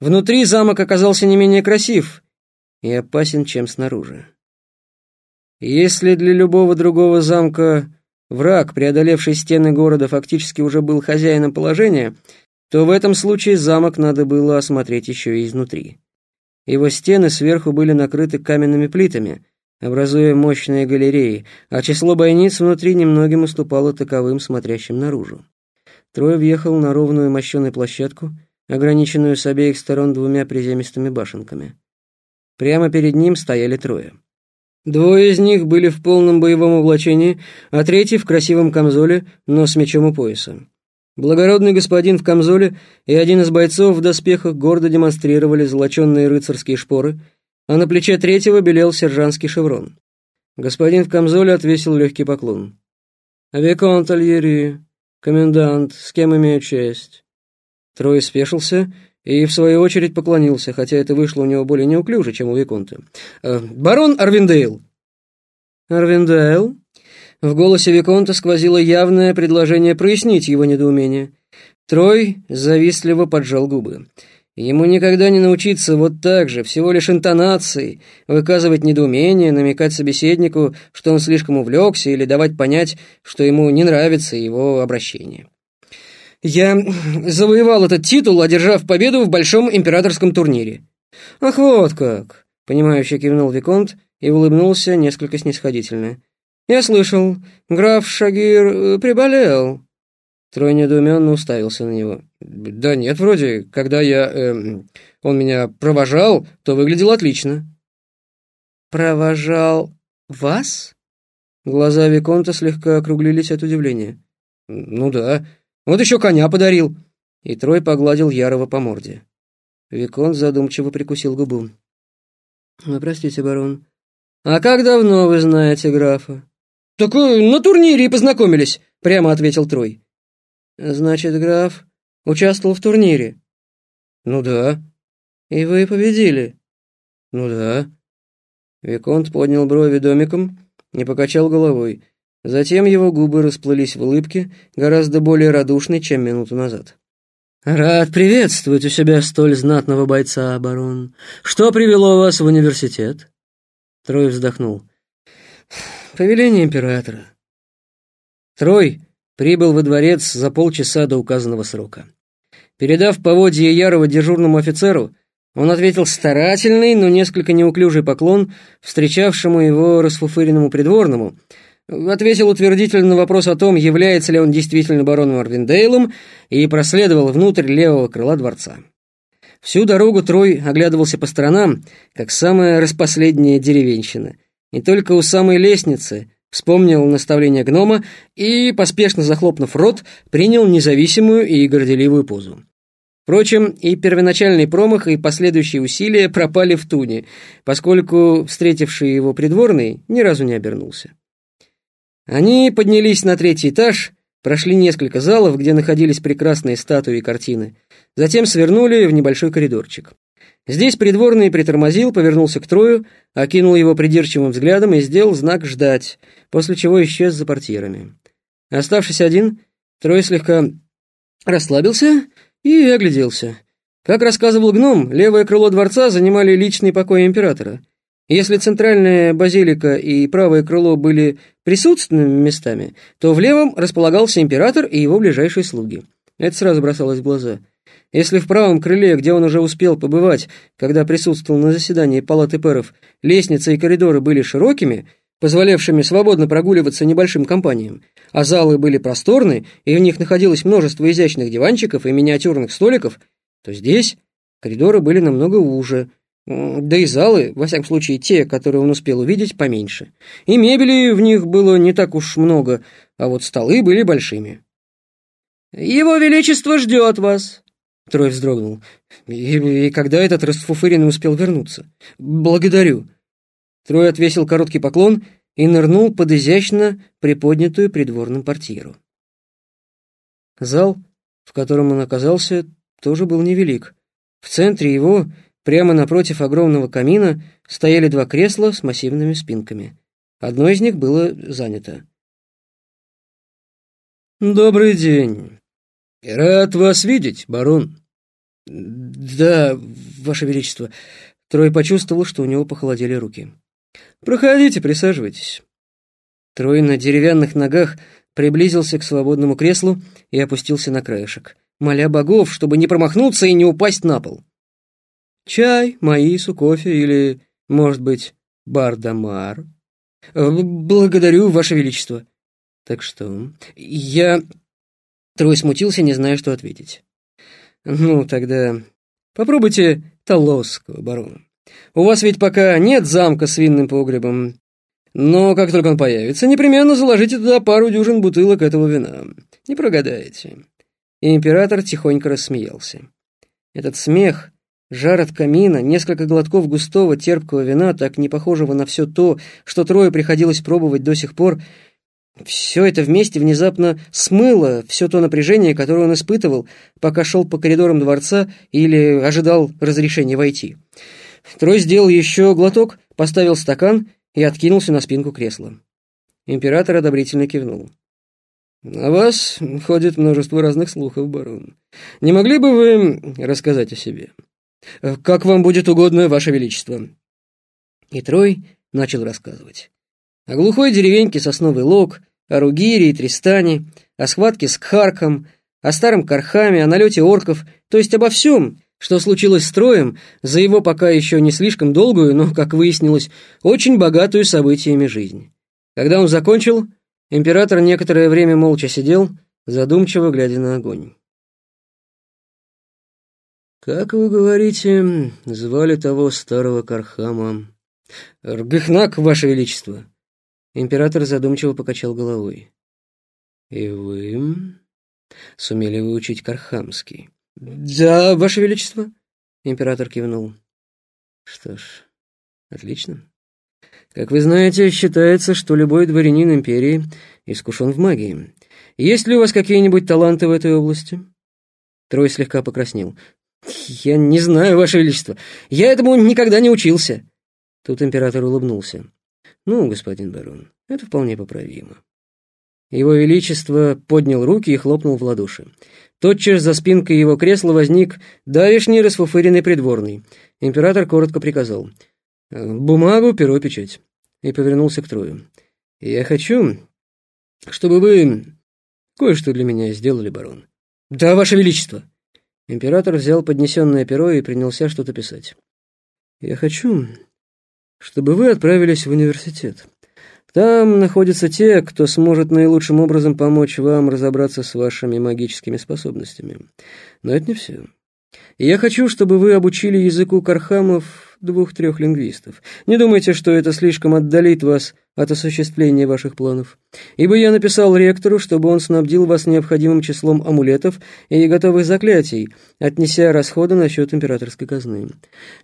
Внутри замок оказался не менее красив и опасен, чем снаружи. Если для любого другого замка враг, преодолевший стены города, фактически уже был хозяином положения, то в этом случае замок надо было осмотреть еще и изнутри. Его стены сверху были накрыты каменными плитами, образуя мощные галереи, а число бойниц внутри немногим уступало таковым, смотрящим наружу. Трое въехал на ровную мощеную площадку, ограниченную с обеих сторон двумя приземистыми башенками. Прямо перед ним стояли трое. Двое из них были в полном боевом облачении, а третий в красивом камзоле, но с мечом у пояса. Благородный господин в камзоле и один из бойцов в доспехах гордо демонстрировали золоченные рыцарские шпоры, а на плече третьего белел сержантский шеврон. Господин в камзоле отвесил легкий поклон. «Виконт Альери, комендант, с кем имею честь?» Трой спешился и, в свою очередь, поклонился, хотя это вышло у него более неуклюже, чем у Виконта. «Э, «Барон Арвиндейл!» «Арвиндейл?» В голосе Виконта сквозило явное предложение прояснить его недоумение. Трой завистливо поджал губы. Ему никогда не научиться вот так же, всего лишь интонацией, выказывать недоумение, намекать собеседнику, что он слишком увлекся, или давать понять, что ему не нравится его обращение. «Я завоевал этот титул, одержав победу в большом императорском турнире». «Ах, вот как!» — понимающе кивнул Виконт и улыбнулся несколько снисходительно. «Я слышал, граф Шагир э, приболел». Трой недоуменно уставился на него. «Да нет, вроде, когда я... Э, он меня провожал, то выглядел отлично». «Провожал вас?» Глаза Виконта слегка округлились от удивления. «Ну да, вот еще коня подарил». И Трой погладил Ярова по морде. Виконт задумчиво прикусил губу. «Ну, простите, барон, а как давно вы знаете графа?» «Так э, на турнире и познакомились», — прямо ответил Трой. «Значит, граф участвовал в турнире?» «Ну да». «И вы победили?» «Ну да». Виконт поднял брови домиком и покачал головой. Затем его губы расплылись в улыбке, гораздо более радушной, чем минуту назад. «Рад приветствовать у себя столь знатного бойца, барон. Что привело вас в университет?» Трой вздохнул. Повеление императора. Трой прибыл во дворец за полчаса до указанного срока. Передав поводье Ярова дежурному офицеру, он ответил старательный, но несколько неуклюжий поклон встречавшему его расфуфыренному придворному, ответил утвердительно на вопрос о том, является ли он действительно бароном Арвиндейлом, и проследовал внутрь левого крыла дворца. Всю дорогу Трой оглядывался по сторонам, как самая распоследняя деревенщина — и только у самой лестницы вспомнил наставление гнома и, поспешно захлопнув рот, принял независимую и горделивую позу. Впрочем, и первоначальный промах, и последующие усилия пропали в туне, поскольку встретивший его придворный ни разу не обернулся. Они поднялись на третий этаж, прошли несколько залов, где находились прекрасные статуи и картины, затем свернули в небольшой коридорчик. Здесь придворный притормозил, повернулся к Трою, окинул его придирчивым взглядом и сделал знак «ждать», после чего исчез за портьерами. Оставшись один, Трой слегка расслабился и огляделся. Как рассказывал гном, левое крыло дворца занимали личный покой императора. Если центральная базилика и правое крыло были присутственными местами, то в левом располагался император и его ближайшие слуги. Это сразу бросалось в глаза – если в правом крыле, где он уже успел побывать, когда присутствовал на заседании палаты пэров, лестницы и коридоры были широкими, позволявшими свободно прогуливаться небольшим компаниям, а залы были просторны, и в них находилось множество изящных диванчиков и миниатюрных столиков, то здесь коридоры были намного уже, да и залы, во всяком случае те, которые он успел увидеть, поменьше. И мебели в них было не так уж много, а вот столы были большими. «Его Величество ждет вас», Трой вздрогнул. И, и когда этот расфуфыренный успел вернуться? Благодарю. Трой отвесил короткий поклон и нырнул под изящно приподнятую придворным портьеру. Зал, в котором он оказался, тоже был невелик. В центре его, прямо напротив огромного камина, стояли два кресла с массивными спинками. Одно из них было занято. «Добрый день. Рад вас видеть, барон». «Да, Ваше Величество». Трой почувствовал, что у него похолодели руки. «Проходите, присаживайтесь». Трой на деревянных ногах приблизился к свободному креслу и опустился на краешек, моля богов, чтобы не промахнуться и не упасть на пол. «Чай, маису, кофе или, может быть, бардамар?» «Благодарю, Ваше Величество». «Так что?» «Я...» Трой смутился, не зная, что ответить. «Ну, тогда попробуйте Толосского, барон. У вас ведь пока нет замка с винным погребом, но как только он появится, непременно заложите туда пару дюжин бутылок этого вина. Не прогадаете». И император тихонько рассмеялся. Этот смех, жар от камина, несколько глотков густого терпкого вина, так не похожего на все то, что Трое приходилось пробовать до сих пор, все это вместе внезапно смыло все то напряжение, которое он испытывал, пока шел по коридорам дворца или ожидал разрешения войти. Трой сделал еще глоток, поставил стакан и откинулся на спинку кресла. Император одобрительно кивнул. «О вас ходит множество разных слухов, барон. Не могли бы вы рассказать о себе? Как вам будет угодно, ваше величество?» И Трой начал рассказывать. О глухой деревеньке Сосновый Лог, о Ругире и Тристане, о схватке с Кхарком, о старом Кархаме, о налете орков, то есть обо всем, что случилось с Троем за его пока еще не слишком долгую, но, как выяснилось, очень богатую событиями жизнь. Когда он закончил, император некоторое время молча сидел, задумчиво глядя на огонь. «Как вы говорите, звали того старого Кархама?» «Ргыхнак, ваше величество», Император задумчиво покачал головой. «И вы сумели выучить Кархамский?» «Да, Ваше Величество», — император кивнул. «Что ж, отлично. Как вы знаете, считается, что любой дворянин империи искушен в магии. Есть ли у вас какие-нибудь таланты в этой области?» Трой слегка покраснел. «Я не знаю, Ваше Величество. Я этому никогда не учился». Тут император улыбнулся. «Ну, господин барон, это вполне поправимо». Его Величество поднял руки и хлопнул в ладоши. Тотчас за спинкой его кресла возник давишний расфуфыренный придворный. Император коротко приказал. «Бумагу, перо, печать». И повернулся к Трою. «Я хочу, чтобы вы кое-что для меня сделали, барон». «Да, ваше величество!» Император взял поднесенное перо и принялся что-то писать. «Я хочу, чтобы вы отправились в университет. Там находятся те, кто сможет наилучшим образом помочь вам разобраться с вашими магическими способностями. Но это не все. я хочу, чтобы вы обучили языку кархамов двух-трех лингвистов. Не думайте, что это слишком отдалит вас от осуществления ваших планов. Ибо я написал ректору, чтобы он снабдил вас необходимым числом амулетов и готовых заклятий, отнеся расходы на счет императорской казны.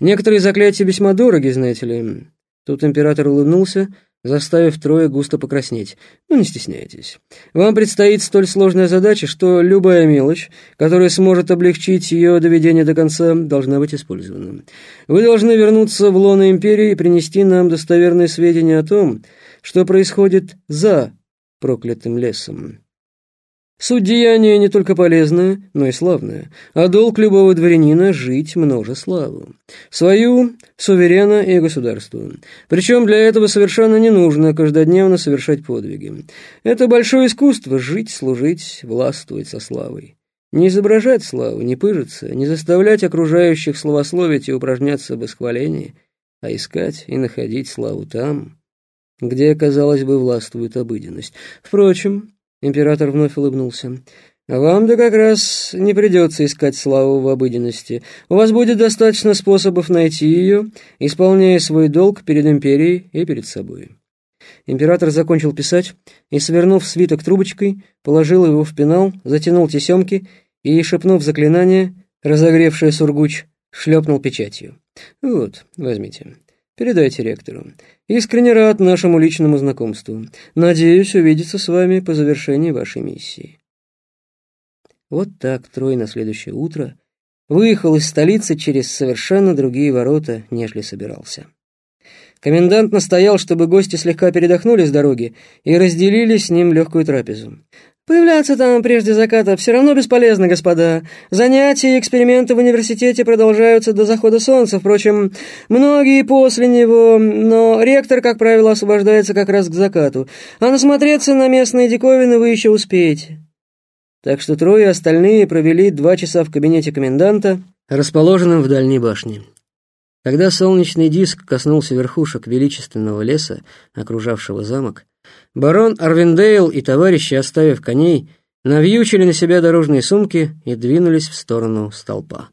Некоторые заклятия весьма дороги, знаете ли. Тут император улыбнулся, заставив Троя густо покраснеть. «Ну, не стесняйтесь. Вам предстоит столь сложная задача, что любая мелочь, которая сможет облегчить ее доведение до конца, должна быть использована. Вы должны вернуться в лоно Империи и принести нам достоверные сведения о том, что происходит за проклятым лесом». Суть деяния не только полезная, но и славная, а долг любого дворянина — жить множе славу. Свою, суверена и государству. Причем для этого совершенно не нужно каждодневно совершать подвиги. Это большое искусство — жить, служить, властвовать со славой. Не изображать славу, не пыжиться, не заставлять окружающих словословить и упражняться в восхвалении, а искать и находить славу там, где, казалось бы, властвует обыденность. Впрочем, Император вновь улыбнулся. «Вам-то как раз не придется искать славу в обыденности. У вас будет достаточно способов найти ее, исполняя свой долг перед империей и перед собой». Император закончил писать и, свернув свиток трубочкой, положил его в пенал, затянул тесемки и, шепнув заклинание, разогревшее сургуч, шлепнул печатью. «Вот, возьмите. Передайте ректору. Искренне рад нашему личному знакомству. Надеюсь увидеться с вами по завершении вашей миссии. Вот так Трой на следующее утро выехал из столицы через совершенно другие ворота, нежели собирался. Комендант настоял, чтобы гости слегка передохнули с дороги и разделили с ним легкую трапезу. Появляться там прежде заката все равно бесполезно, господа. Занятия и эксперименты в университете продолжаются до захода солнца. Впрочем, многие после него, но ректор, как правило, освобождается как раз к закату. А насмотреться на местные диковины вы еще успеете. Так что трое остальные провели два часа в кабинете коменданта, расположенном в дальней башне. Когда солнечный диск коснулся верхушек величественного леса, окружавшего замок, Барон Арвиндейл и товарищи, оставив коней, навьючили на себя дорожные сумки и двинулись в сторону столпа.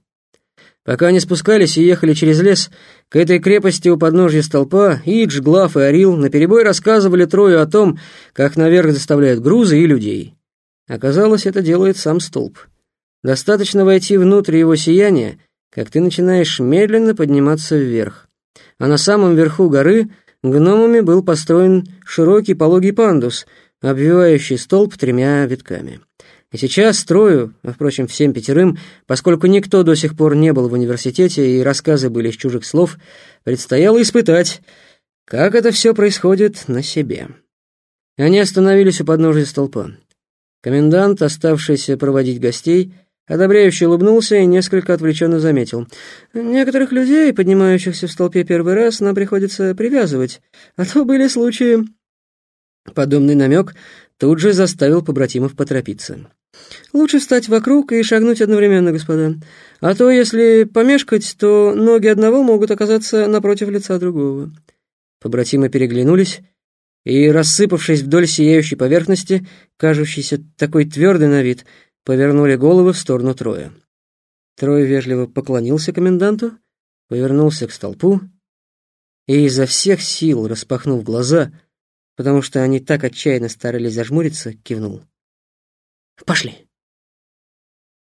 Пока они спускались и ехали через лес, к этой крепости у подножья столпа Идж, Глав и Орил наперебой рассказывали Трою о том, как наверх доставляют грузы и людей. Оказалось, это делает сам столб. Достаточно войти внутрь его сияния, как ты начинаешь медленно подниматься вверх. А на самом верху горы гномами был построен широкий пологий пандус, обвивающий столб тремя витками. И сейчас строю, а, впрочем, всем пятерым, поскольку никто до сих пор не был в университете и рассказы были из чужих слов, предстояло испытать, как это все происходит на себе. Они остановились у подножия столпа. Комендант, оставшийся проводить гостей, Одобряюще улыбнулся и несколько отвлеченно заметил. «Некоторых людей, поднимающихся в столпе первый раз, нам приходится привязывать, а то были случаи...» Подобный намек тут же заставил побратимов поторопиться. «Лучше встать вокруг и шагнуть одновременно, господа. А то, если помешкать, то ноги одного могут оказаться напротив лица другого». Побратимы переглянулись и, рассыпавшись вдоль сияющей поверхности, кажущейся такой твердой на вид, повернули головы в сторону Троя. Трой вежливо поклонился коменданту, повернулся к столпу и изо всех сил, распахнув глаза, потому что они так отчаянно старались зажмуриться, кивнул. «Пошли!»